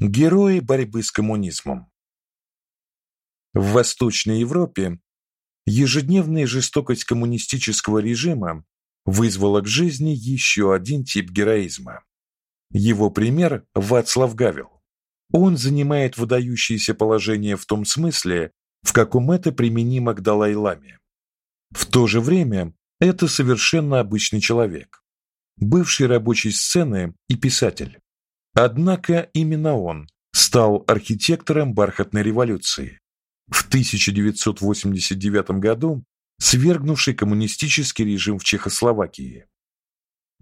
Герои борьбы с коммунизмом. В Восточной Европе ежедневная жестокость коммунистического режима вызвала к жизни еще один тип героизма. Его пример Вацлав Гавел. Он занимает выдающееся положение в том смысле, в каком это применимо к Далай-ламе. В то же время это совершенно обычный человек, бывший рабочий сцены и писатель. Однако именно он стал архитектором бархатной революции. В 1989 году свергнувший коммунистический режим в Чехословакии.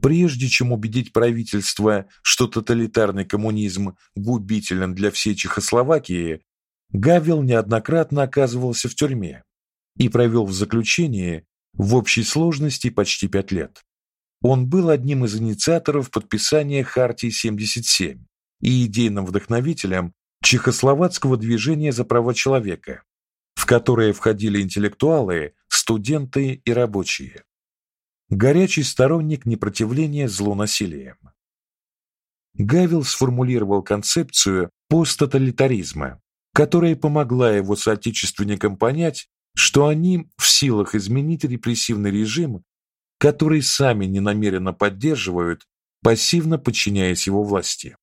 Прежде чем убедить правительство, что тоталитарный коммунизм губителен для всей Чехословакии, Гавел неоднократно оказывался в тюрьме и провел в заключении в общей сложности почти пять лет. Он был одним из инициаторов подписания Хартии 77 и идейным вдохновителем чехословацкого движения за права человека, в которое входили интеллектуалы, студенты и рабочие. Горячий сторонник непротивления злу насилием. Гавел сформулировал концепцию посттоталитаризма, которая помогла его соотечественникам понять, что они в силах изменить репрессивный режим которые сами ненамеренно поддерживают, пассивно подчиняясь его власти.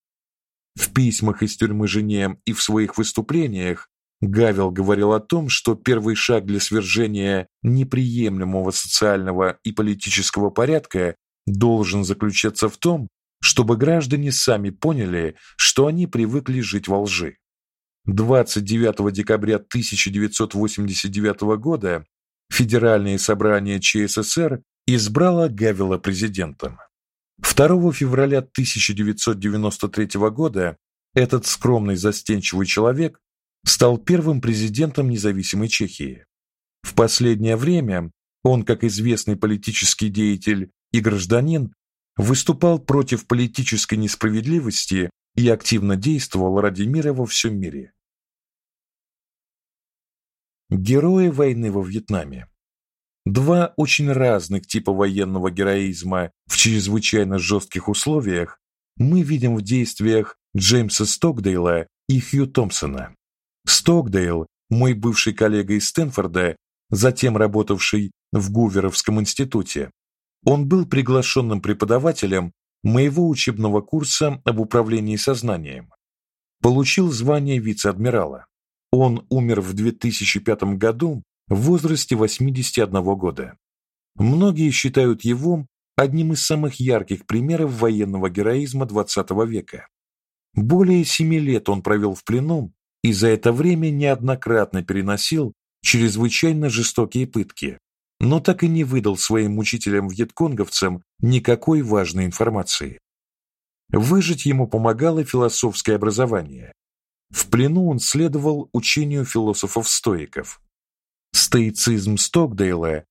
В письмах из тюрьмы жене и в своих выступлениях Гавел говорил о том, что первый шаг для свержения неприемлемого социального и политического порядка должен заключаться в том, чтобы граждане сами поняли, что они привыкли жить во лжи. 29 декабря 1989 года Федеральное собрание ЧССР избрала Гавела президентом. 2 февраля 1993 года этот скромный застенчивый человек стал первым президентом независимой Чехии. В последнее время он, как известный политический деятель и гражданин, выступал против политической несправедливости и активно действовал ради мира во всем мире. Герои войны во Вьетнаме Два очень разных типа военного героизма в чрезвычайно жестких условиях мы видим в действиях Джеймса Стокдейла и Хью Томпсона. Стокдейл, мой бывший коллега из Стэнфорда, затем работавший в Гуверовском институте. Он был приглашенным преподавателем моего учебного курса об управлении сознанием. Получил звание вице-адмирала. Он умер в 2005 году в возрасте 81 года. Многие считают его одним из самых ярких примеров военного героизма XX века. Более семи лет он провел в плену и за это время неоднократно переносил чрезвычайно жестокие пытки, но так и не выдал своим мучителям-вьетконговцам никакой важной информации. Выжить ему помогало философское образование. В плену он следовал учению философов-стоиков, Стоицизм Стокдейла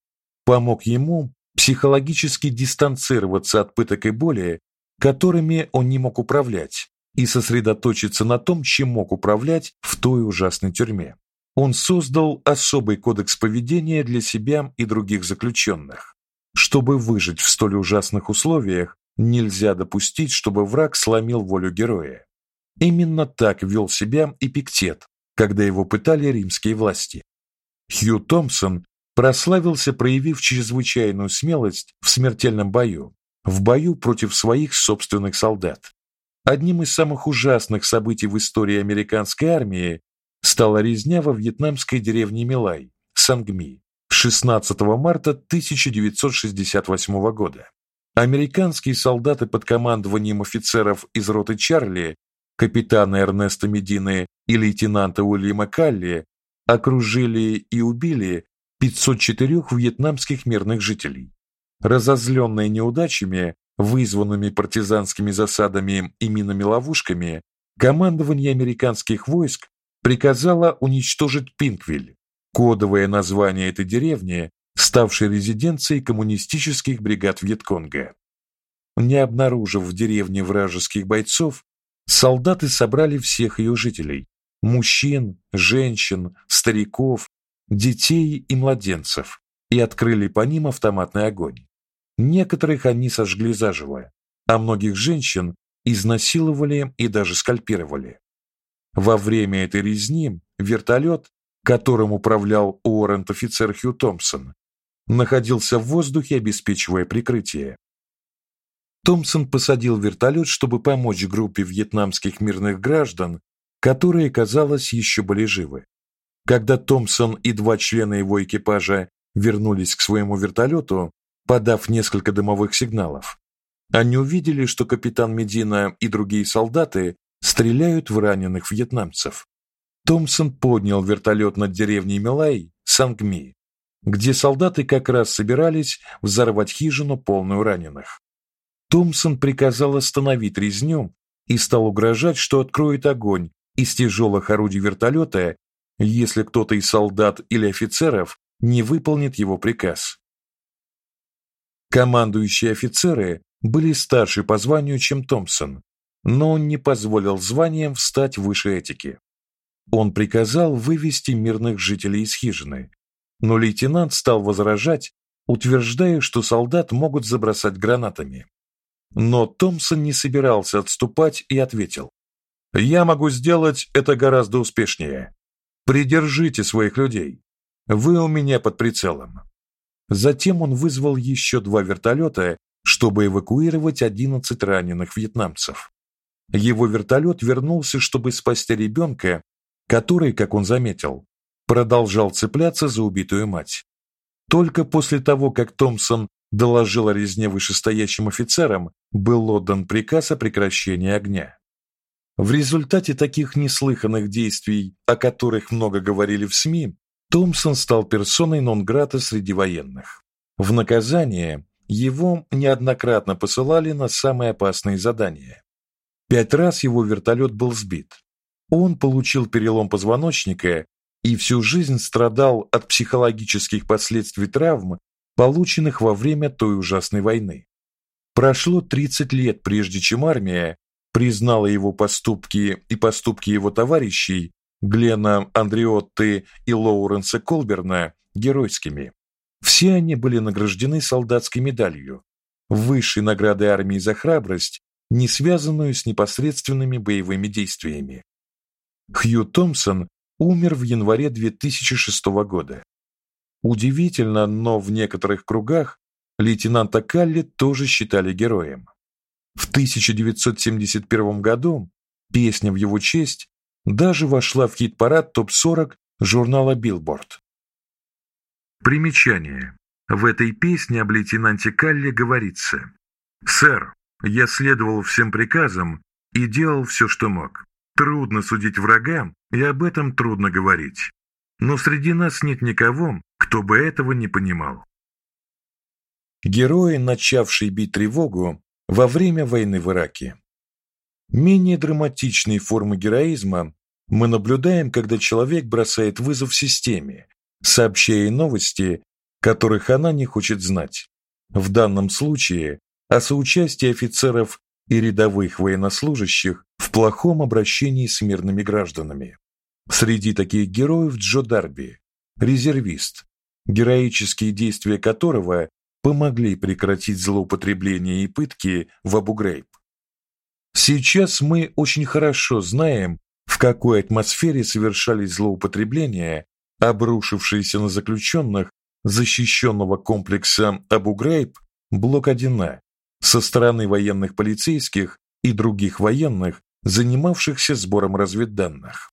помог ему психологически дистанцироваться от пыток и боли, которыми он не мог управлять, и сосредоточиться на том, чем мог управлять в той ужасной тюрьме. Он создал особый кодекс поведения для себя и других заключенных. Чтобы выжить в столь ужасных условиях, нельзя допустить, чтобы враг сломил волю героя. Именно так вел себя Эпиктет, когда его пытали римские власти. Хью Томпсон прославился, проявив чрезвычайную смелость в смертельном бою, в бою против своих собственных солдат. Одним из самых ужасных событий в истории американской армии стала резня во вьетнамской деревне Милай, Сангми, 16 марта 1968 года. Американские солдаты под командованием офицеров из роты Чарли, капитана Эрнеста Медины и лейтенанта Уильяма Калли окружили и убили 504 вьетнамских мирных жителей. Разозленные неудачами, вызванными партизанскими засадами и минами-ловушками, командование американских войск приказало уничтожить Пинквиль, кодовое название этой деревни, ставшей резиденцией коммунистических бригад Вьетконга. Не обнаружив в деревне вражеских бойцов, солдаты собрали всех ее жителей, мужчин, женщин, стариков, детей и младенцев и открыли по ним автоматный огонь. Некоторых они сожгли заживо, а многих женщин изнасиловали и даже скальпировали. Во время этой резни вертолет, которым управлял уоррент-офицер Хью Томпсон, находился в воздухе, обеспечивая прикрытие. Томпсон посадил вертолет, чтобы помочь группе вьетнамских мирных граждан, которые, казалось, еще были живы. Когда Томпсон и два члена его экипажа вернулись к своему вертолету, подав несколько дымовых сигналов, они увидели, что капитан Медина и другие солдаты стреляют в раненых вьетнамцев. Томпсон поднял вертолет над деревней Милай, Сангми, где солдаты как раз собирались взорвать хижину, полную раненых. Томпсон приказал остановить резню и стал угрожать, что откроет огонь из тяжелых орудий вертолета, если кто-то из солдат или офицеров не выполнит его приказ. Командующие офицеры были старше по званию, чем Томпсон, но он не позволил званиям встать выше этики. Он приказал вывести мирных жителей из хижины, но лейтенант стал возражать, утверждая, что солдат могут забросать гранатами. Но Томпсон не собирался отступать и ответил: "Я могу сделать это гораздо успешнее. Придержите своих людей. Вы у меня под прицелом". Затем он вызвал еще два вертолета, чтобы эвакуировать 11 раненых вьетнамцев. Его вертолет вернулся, чтобы спасти ребенка, который, как он заметил, продолжал цепляться за убитую мать. Только после того, как Томпсон доложил о резне вышестоящим офицерам, был отдан приказ о прекращении огня. В результате таких неслыханных действий, о которых много говорили в СМИ, Томпсон стал персоной нон-грата среди военных. В наказание его неоднократно посылали на самые опасные задания. Пять раз его вертолет был сбит. Он получил перелом позвоночника и всю жизнь страдал от психологических последствий травм, полученных во время той ужасной войны. Прошло 30 лет, прежде чем армия признала его поступки и поступки его товарищей Глена Андреотты и Лоуренса Колберна геройскими. Все они были награждены солдатской медалью, высшей наградой армии за храбрость, не связанную с непосредственными боевыми действиями. Хью Томпсон умер в январе 2006 года. Удивительно, но в некоторых кругах лейтенанта Калли тоже считали героем. В 1971 году песня в его честь даже вошла в хит-парад топ-40 журнала Billboard. Примечание. В этой песне об лейтенанте Калли говорится: "Сэр, я следовал всем приказам и делал все, что мог. Трудно судить врага, и об этом трудно говорить. Но среди нас нет никого, кто бы этого не понимал". Герои, начавшие бить тревогу во время войны в Ираке. Менее драматичные формы героизма мы наблюдаем, когда человек бросает вызов системе, сообщая новости, которых она не хочет знать. В данном случае о соучастии офицеров и рядовых военнослужащих в плохом обращении с мирными гражданами. Среди таких героев Джо Дарби, резервист, героические действия которого помогли прекратить злоупотребление и пытки в Абу-Грейб. Сейчас мы очень хорошо знаем, в какой атмосфере совершались злоупотребления обрушившийся на заключенных защищенного комплекса Абу-Грейб блок 1А со стороны военных полицейских и других военных, занимавшихся сбором разведданных.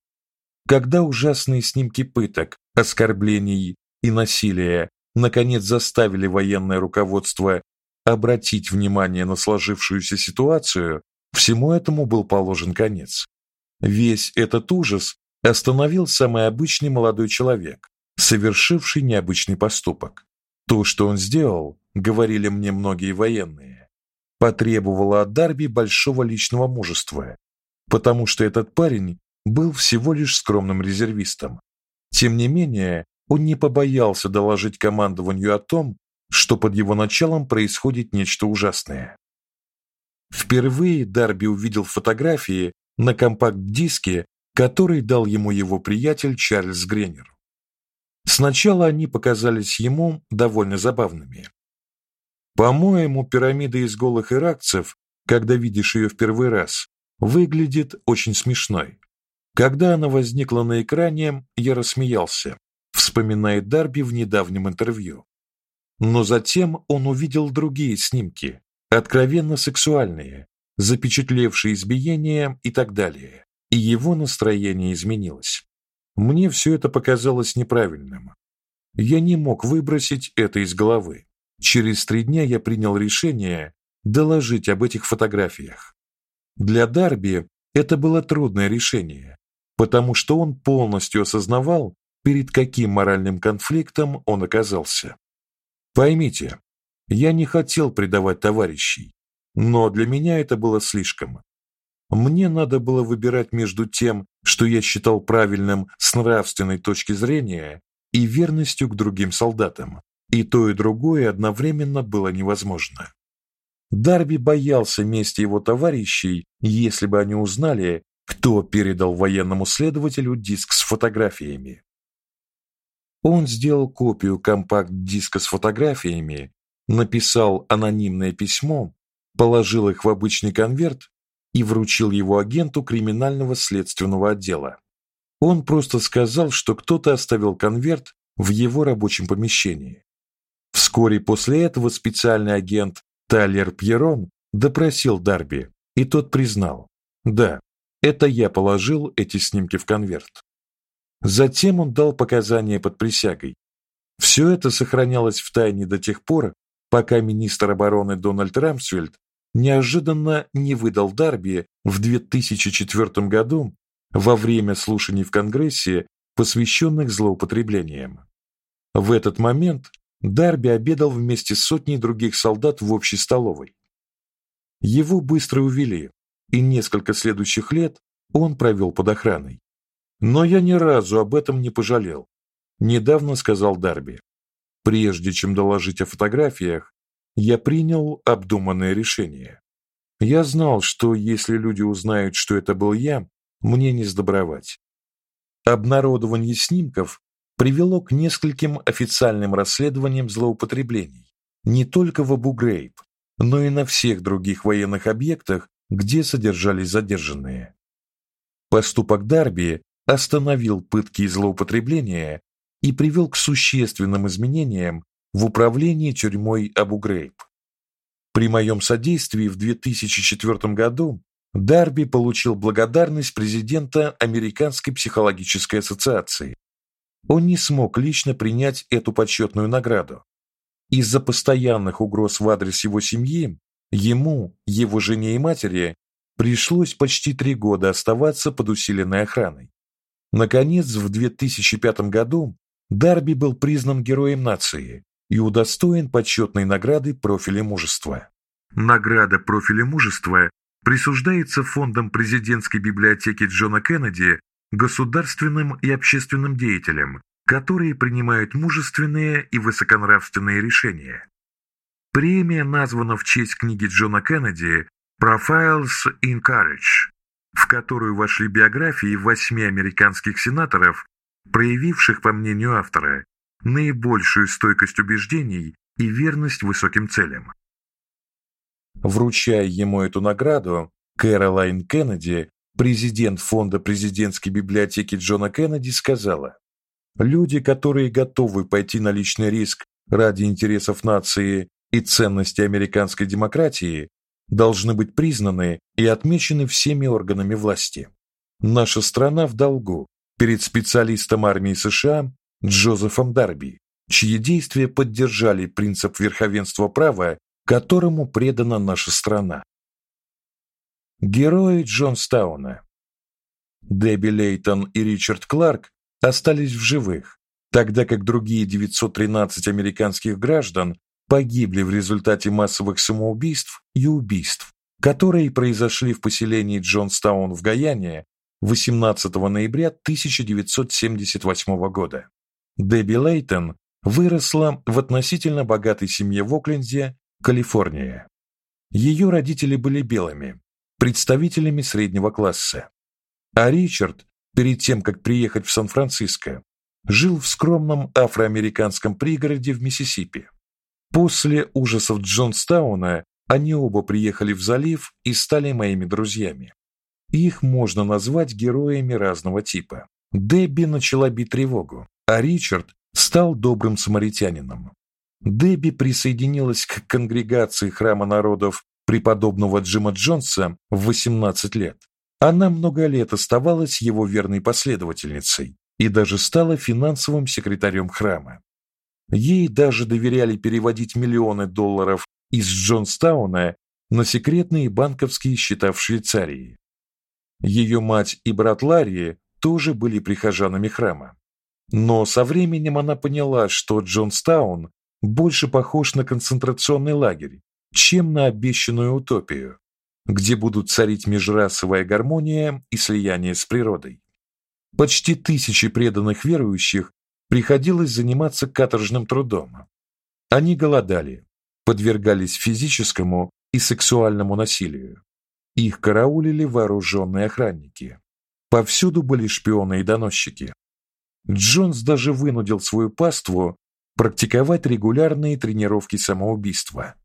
Когда ужасные снимки пыток, оскорблений и насилия наконец заставили военное руководство обратить внимание на сложившуюся ситуацию, всему этому был положен конец. Весь этот ужас остановил самый обычный молодой человек, совершивший необычный поступок. То, что он сделал, говорили мне многие военные, потребовало от Дарби большого личного мужества, потому что этот парень был всего лишь скромным резервистом. Тем не менее, он не побоялся доложить командованию о том, что под его началом происходит нечто ужасное. Впервые Дарби увидел фотографии на компакт-диске который дал ему его приятель Чарльз Гренер. Сначала они показались ему довольно забавными. По-моему, пирамида из голых иракцев, когда видишь ее в первый раз, выглядит очень смешной. Когда она возникла на экране, я рассмеялся, вспоминая Дарби в недавнем интервью. Но затем он увидел другие снимки, откровенно сексуальные, запечатлевшие избиения и так далее, и его настроение изменилось. Мне все это показалось неправильным. Я не мог выбросить это из головы. Через три дня я принял решение доложить об этих фотографиях. Для Дарби это было трудное решение, потому что он полностью осознавал, перед каким моральным конфликтом он оказался. Поймите, я не хотел предавать товарищей, но для меня это было слишком. Мне надо было выбирать между тем, что я считал правильным с нравственной точки зрения, и верностью к другим солдатам. И то и другое одновременно было невозможно. Дарби боялся мести его товарищей, если бы они узнали, кто передал военному следователю диск с фотографиями. Он сделал копию компакт-диска с фотографиями, написал анонимное письмо, положил их в обычный конверт и вручил его агенту криминального следственного отдела. Он просто сказал, что кто-то оставил конверт в его рабочем помещении. Вскоре после этого специальный агент Тайлер Пьерон допросил Дарби, и тот признал: "Да, это я положил эти снимки в конверт". Затем он дал показания под присягой. Все это сохранялось в тайне до тех пор, пока министр обороны Дональд Рамсфельд неожиданно не выдал Дарби в 2004 году во время слушаний в Конгрессе, посвященных злоупотреблениям. В этот момент Дарби обедал вместе с сотней других солдат в общей столовой. Его быстро увели, и несколько следующих лет он провел под охраной. Но я ни разу об этом не пожалел, недавно сказал Дарби. Прежде чем доложить о фотографиях, я принял обдуманное решение. Я знал, что если люди узнают, что это был я, мне не сдобровать. Обнародование снимков привело к нескольким официальным расследованиям злоупотреблений, не только в Абу-Грейб, но и на всех других военных объектах, где содержались задержанные. Поступок Дарби остановил пытки и злоупотребления и привел к существенным изменениям в управлении тюрьмой Абу-Грейб. При моем содействии в 2004 году Дарби получил благодарность президента Американской психологической ассоциации. Он не смог лично принять эту почетную награду. Из-за постоянных угроз в адрес его семьи, ему, его жене и матери пришлось почти три года оставаться под усиленной охраной. Наконец, в 2005 году Дарби был признан героем нации и удостоен почетной награды профиля мужества. Награда профиля мужества присуждается фондом президентской библиотеки Джона Кеннеди государственным и общественным деятелям, которые принимают мужественные и высоконравственные решения. Премия названа в честь книги Джона Кеннеди Profiles in Courage, в которую вошли биографии восьми американских сенаторов, проявивших, по мнению автора, наибольшую стойкость убеждений и верность высоким целям. Вручая ему эту награду, Кэролайн Кеннеди, президент фонда президентской библиотеки Джона Кеннеди, сказала: "Люди, которые готовы пойти на личный риск ради интересов нации и ценностей американской демократии, должны быть признаны и отмечены всеми органами власти. Наша страна в долгу перед специалистом армии США Джозефом Дарби, чьи действия поддержали принцип верховенства права, которому предана наша страна. Герои Джонстауна. Дебби Лейтон и Ричард Кларк остались в живых, тогда как другие 913 американских граждан погибли в результате массовых самоубийств и убийств, которые произошли в поселении Джонстаун в Гаяне 18 ноября 1978 года. Дебби Лейтон выросла в относительно богатой семье в Окленде, Калифорния. Ее родители были белыми, представителями среднего класса. А Ричард, перед тем как приехать в Сан-Франциско, жил в скромном афроамериканском пригороде в Миссисипи. После ужасов Джонстауна они оба приехали в залив и стали моими друзьями. Их можно назвать героями разного типа. Дебби начала бить тревогу, а Ричард стал добрым самаритянином. Дебби присоединилась к конгрегации храма народов преподобного Джима Джонса в 18 лет. Она много лет оставалась его верной последовательницей и даже стала финансовым секретарем храма. Ей даже доверяли переводить миллионы долларов из Джонстауна на секретные банковские счета в Швейцарии. Ее мать и брат Ларри тоже были прихожанами храма. Но со временем она поняла, что Джонстаун больше похож на концентрационный лагерь, чем на обещанную утопию, где будут царить межрасовая гармония и слияние с природой. Почти тысячи преданных верующих приходилось заниматься каторжным трудом. Они голодали, подвергались физическому и сексуальному насилию. Их караулили вооруженные охранники. Повсюду были шпионы и доносчики. Джонс даже вынудил свою паству практиковать регулярные тренировки самоубийства.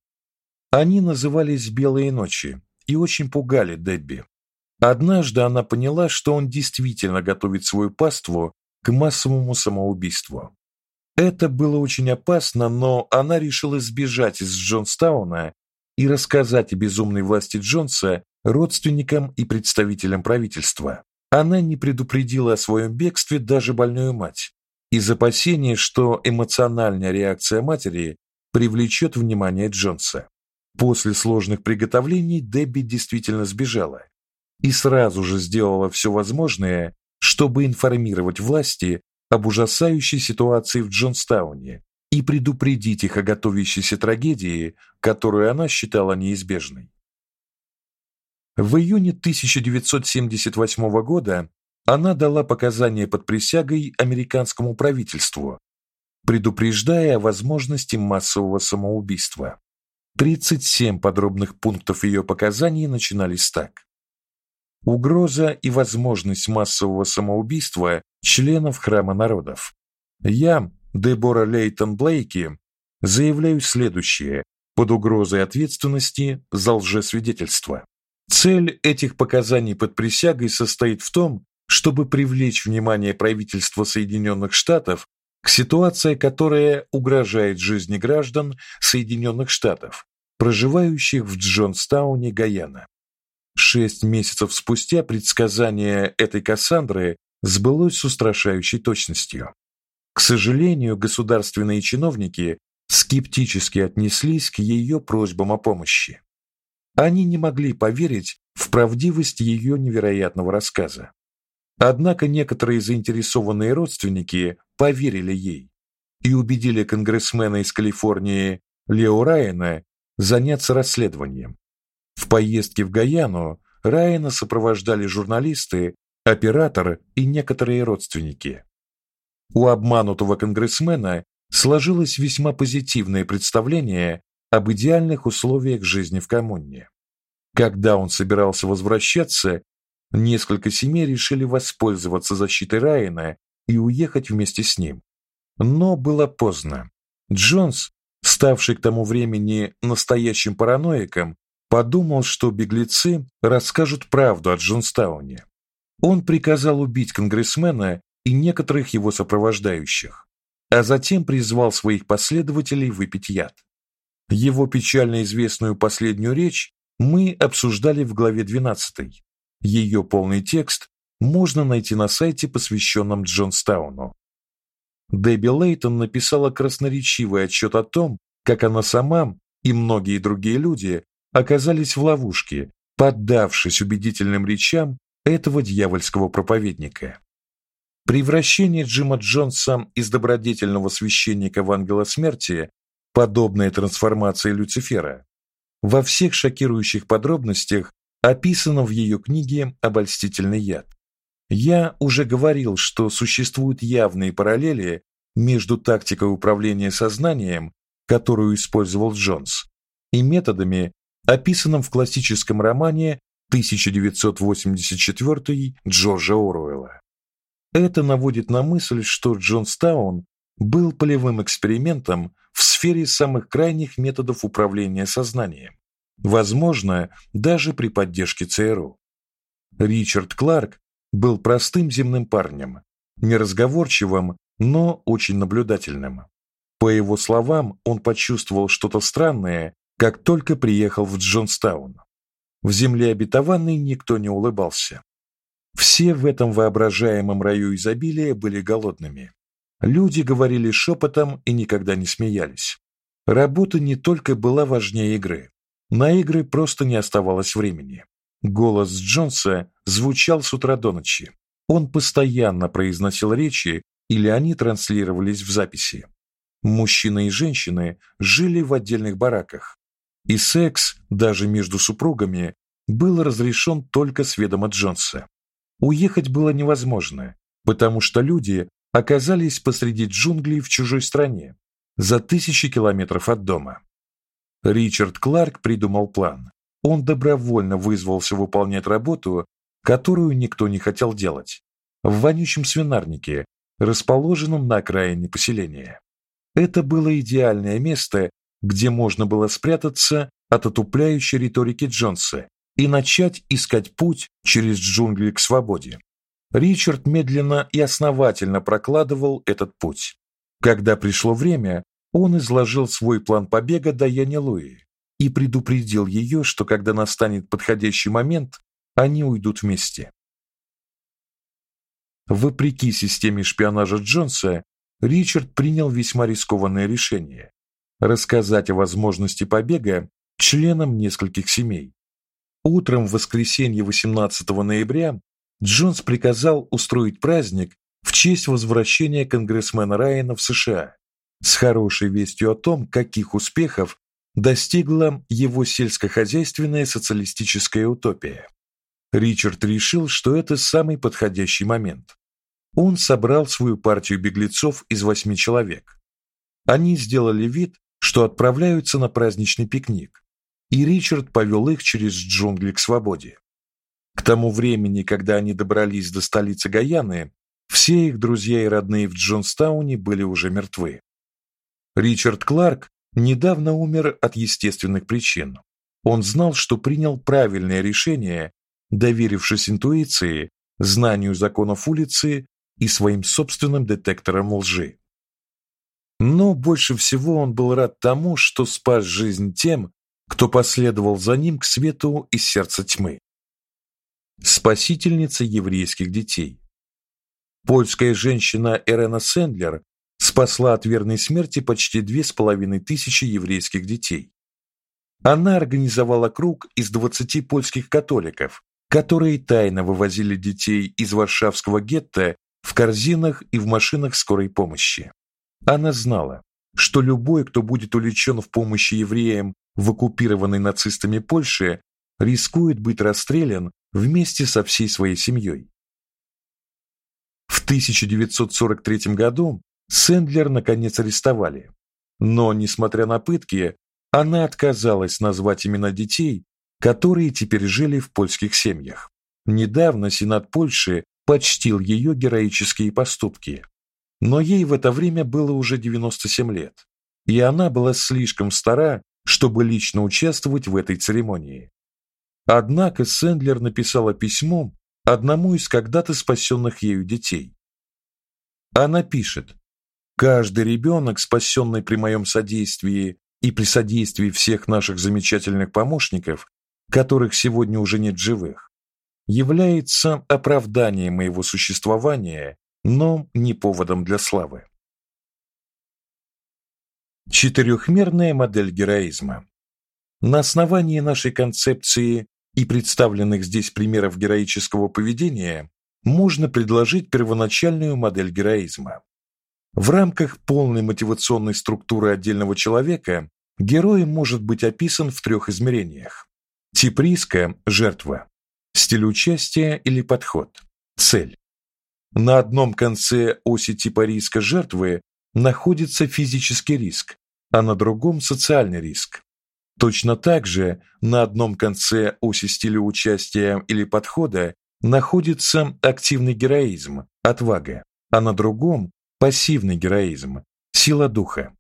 Они назывались Белые ночи и очень пугали Дебби. Однажды она поняла, что он действительно готовит свою паству к массовому самоубийству. Это было очень опасно, но она решила сбежать из Джонстауна и рассказать о безумной власти Джонса родственникам и представителям правительства. Она не предупредила о своем бегстве даже больную мать, из опасения, что эмоциональная реакция матери привлечет внимание Джонса. После сложных приготовлений Дебби действительно сбежала и сразу же сделала все возможное, чтобы информировать власти об ужасающей ситуации в Джонстауне и предупредить их о готовящейся трагедии, которую она считала неизбежной. В июне 1978 года она дала показания под присягой американскому правительству, предупреждая о возможности массового самоубийства. 37 подробных пунктов ее показаний начинались так: Угроза и возможность массового самоубийства членов храма народов. Я, Дебора Лейтон Блейки, заявляю следующее под угрозой ответственности за лжесвидетельство. Цель этих показаний под присягой состоит в том, чтобы привлечь внимание правительства Соединенных Штатов к ситуации, которая угрожает жизни граждан Соединенных Штатов, проживающих в Джонстауне, Гаяна. Шесть месяцев спустя предсказание этой Кассандры сбылось с устрашающей точностью. К сожалению, государственные чиновники скептически отнеслись к ее просьбам о помощи. Они не могли поверить в правдивость ее невероятного рассказа. Однако некоторые заинтересованные родственники поверили ей и убедили конгрессмена из Калифорнии Лео Райана заняться расследованием. В поездке в Гаяну Райана сопровождали журналисты, оператор и некоторые родственники. У обманутого конгрессмена сложилось весьма позитивное представление об идеальных условиях жизни в коммуне. Когда он собирался возвращаться, Несколько семей решили воспользоваться защитой Райана и уехать вместе с ним. Но было поздно. Джонс, ставший к тому времени настоящим параноиком, подумал, что беглецы расскажут правду о Джонстауне. Он приказал убить конгрессмена и некоторых его сопровождающих, а затем призвал своих последователей выпить яд. Его печально известную последнюю речь мы обсуждали в главе 12. Ее полный текст можно найти на сайте, посвященном Джонстауну. Дебби Лейтон написала красноречивый отчет о том, как она сама и многие другие люди оказались в ловушке, поддавшись убедительным речам этого дьявольского проповедника. Превращение Джима Джонса из добродетельного священника в ангела смерти, подобная трансформация Люцифера, во всех шокирующих подробностях описано в ее книге Обольстительный яд. Я уже говорил, что существуют явные параллели между тактикой управления сознанием, которую использовал Джонс, и методами, описанным в классическом романе 1984 Джорджа Оруэлла. Это наводит на мысль, что Джонстаун был полевым экспериментом в сфере самых крайних методов управления сознанием возможно, даже при поддержке ЦРУ. Ричард Кларк был простым земным парнем, неразговорчивым, но очень наблюдательным. По его словам, он почувствовал что-то странное, как только приехал в Джонстаун. В земле обетованной никто не улыбался. Все в этом воображаемом раю изобилия были голодными. Люди говорили шепотом и никогда не смеялись. Работа не только была важнее игры. На игры просто не оставалось времени. Голос Джонса звучал с утра до ночи. Он постоянно произносил речи, или они транслировались в записи. Мужчины и женщины жили в отдельных бараках, и секс даже между супругами был разрешен только с ведома Джонса. Уехать было невозможно, потому что люди оказались посреди джунглей в чужой стране, за тысячи километров от дома. Ричард Кларк придумал план. Он добровольно вызвался выполнять работу, которую никто не хотел делать, в вонючем свинарнике, расположенном на окраине поселения. Это было идеальное место, где можно было спрятаться от отупляющей риторики Джонса и начать искать путь через джунгли к свободе. Ричард медленно и основательно прокладывал этот путь. Когда пришло время, он изложил свой план побега Даяне Луи и предупредил ее, что когда настанет подходящий момент, они уйдут вместе. Вопреки системе шпионажа Джонса, Ричард принял весьма рискованное решение рассказать о возможности побега членам нескольких семей. Утром в воскресенье 18 ноября Джонс приказал устроить праздник в честь возвращения конгрессмена Райана в США с хорошей вестью о том, каких успехов достигла его сельскохозяйственная социалистическая утопия. Ричард решил, что это самый подходящий момент. Он собрал свою партию беглецов из восьми человек. Они сделали вид, что отправляются на праздничный пикник, и Ричард повел их через джунгли к свободе. К тому времени, когда они добрались до столицы Гаяны, все их друзья и родные в Джонстауне были уже мертвы. Ричард Кларк недавно умер от естественных причин. Он знал, что принял правильное решение, доверившись интуиции, знанию законов улицы и своим собственным детекторам лжи. Но больше всего он был рад тому, что спас жизнь тем, кто последовал за ним к свету из сердца тьмы. Спасительница еврейских детей. Польская женщина Эрена Сендлер спасла от верной смерти почти две с половиной тысячи еврейских детей. Она организовала круг из 20 польских католиков, которые тайно вывозили детей из Варшавского гетто в корзинах и в машинах скорой помощи. Она знала, что любой, кто будет увлечен в помощи евреям в оккупированной нацистами Польше, рискует быть расстрелян вместе со всей своей семьей. В 1943 году Сендлер наконец арестовали. Но, несмотря на пытки, она отказалась назвать имена детей, которые теперь жили в польских семьях. Недавно Сенат Польши почтил ее героические поступки. Но ей в это время было уже 97 лет, и она была слишком стара, чтобы лично участвовать в этой церемонии. Однако Сендлер написала письмо одному из когда-то спасенных ею детей. Она пишет: Каждый ребенок, спасенный при моем содействии и при содействии всех наших замечательных помощников, которых сегодня уже нет живых, является оправданием моего существования, но не поводом для славы. Четырехмерная модель героизма. На основании нашей концепции и представленных здесь примеров героического поведения можно предложить первоначальную модель героизма. В рамках полной мотивационной структуры отдельного человека герой может быть описан в трех измерениях: тип риска жертва, стиль участия или подход, цель. На одном конце оси типа риска жертвы находится физический риск, а на другом социальный риск. Точно так же на одном конце оси стиля участия или подхода находится активный героизм, отвага, а на другом пассивный героизм, сила духа.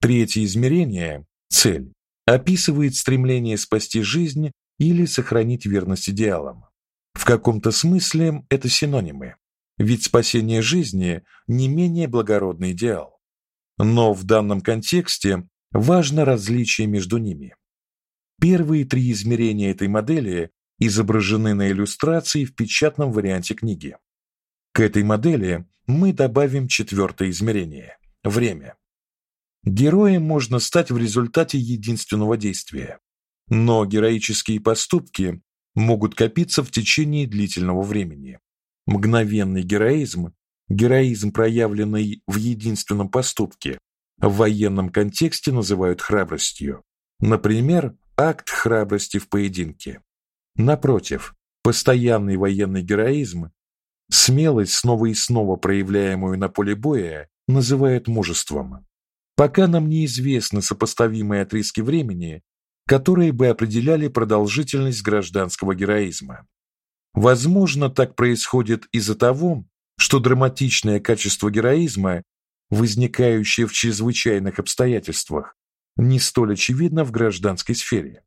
Третье измерение цель описывает стремление спасти жизнь или сохранить верность идеалам. В каком-то смысле это синонимы, ведь спасение жизни не менее благородный идеал. Но в данном контексте важно различие между ними. Первые три измерения этой модели изображены на иллюстрации в печатном варианте книги. К этой модели мы добавим четвертое измерение время. Героем можно стать в результате единственного действия, но героические поступки могут копиться в течение длительного времени. Мгновенный героизм, героизм, проявленный в единственном поступке, в военном контексте называют храбростью. Например, акт храбрости в поединке. Напротив, постоянный военный героизм, смелость, снова и снова проявляемую на поле боя, называют мужеством. Пока нам неизвестны сопоставимые отрезки времени, которые бы определяли продолжительность гражданского героизма. Возможно, так происходит из-за того, что драматичное качество героизма, возникающее в чрезвычайных обстоятельствах, не столь очевидно в гражданской сфере.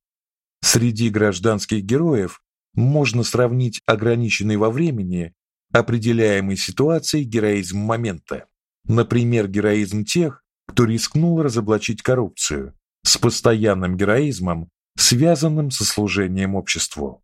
Среди гражданских героев можно сравнить ограниченный во времени, определяемый ситуацией героизм момента. Например, героизм тех, кто рискнул разоблачить коррупцию, с постоянным героизмом, связанным со служением обществу.